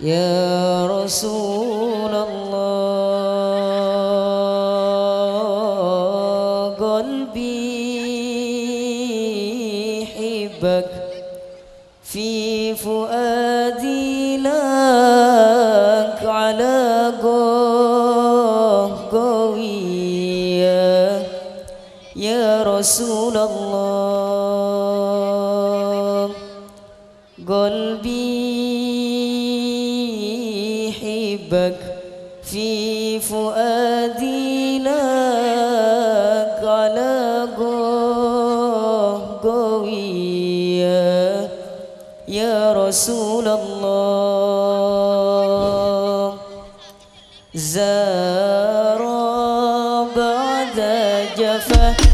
يا رسول الله قلبي يحبك. في فؤادي لك على قوية يا رسول الله حبك في فؤادي لك على قوية يا رسول الله زار بعد جفاك